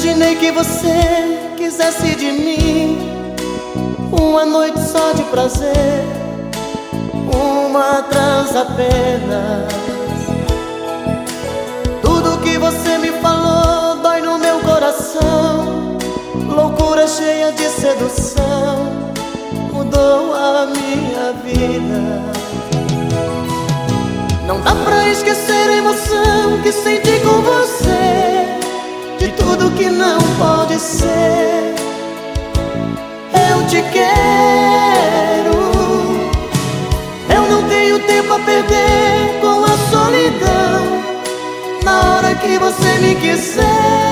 que você quisesse de mim uma noite só de prazer, uma trans apenas. Tudo que você me falou dói no meu coração, loucura cheia de sedução mudou a minha vida. Não dá pra esquecer a emoção que senti com você que não pode ser. Eu te quero. Eu não tenho tempo a perder com a solidão. Na hora que você me quiser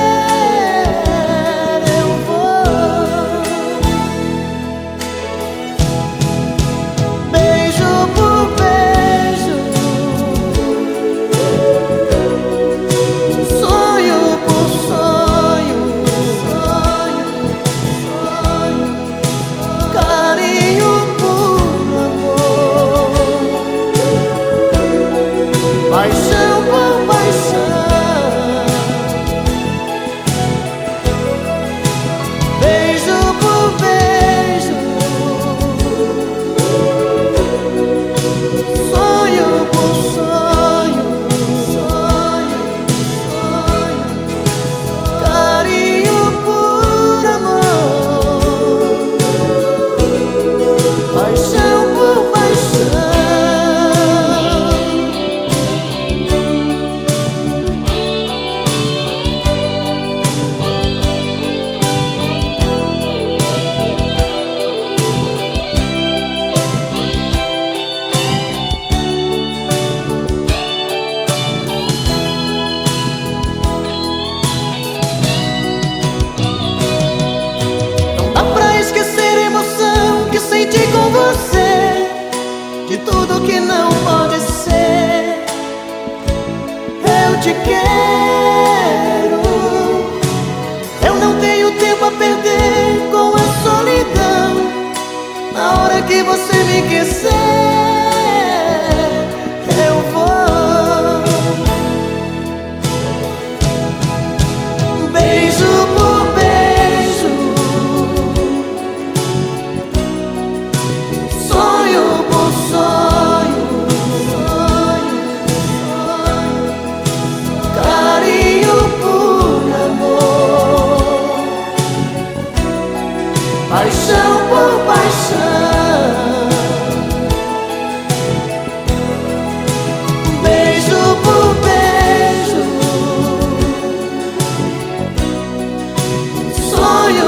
tudo você me paixão 所有